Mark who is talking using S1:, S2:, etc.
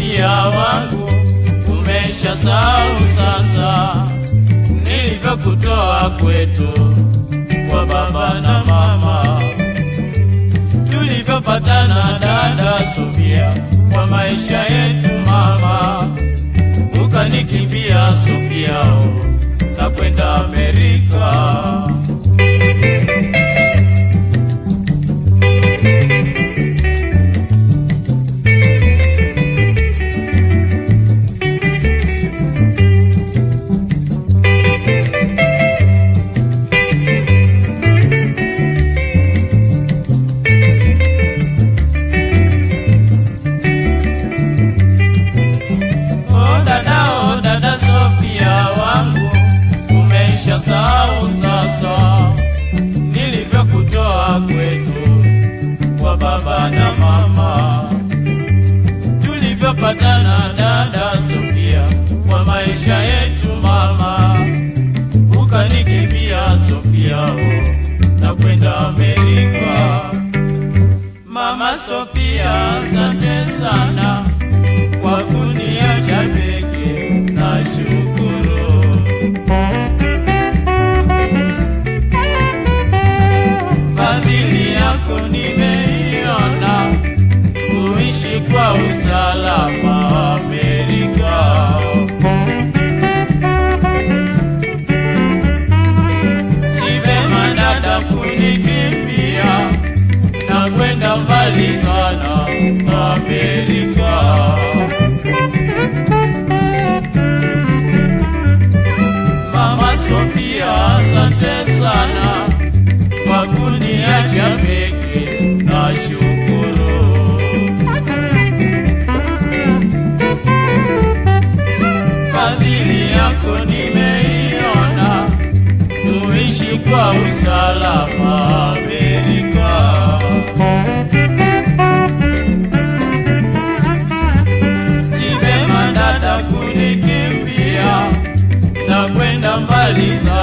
S1: Sofia wangu, umesha sahau sasa. Nilivyokutoa kwetu kwa baba na mama, tulivyopatana dada Sofia kwa maisha yetu mama, ukanikimbia Sofia na uffata dada kunikimbia na kwenda mbali sana Amerika. Mama Sofia, asante sana kwa kuniacha peke na shukuru. Fadhili yako nimeiona, tuishi kwa usalama kwenda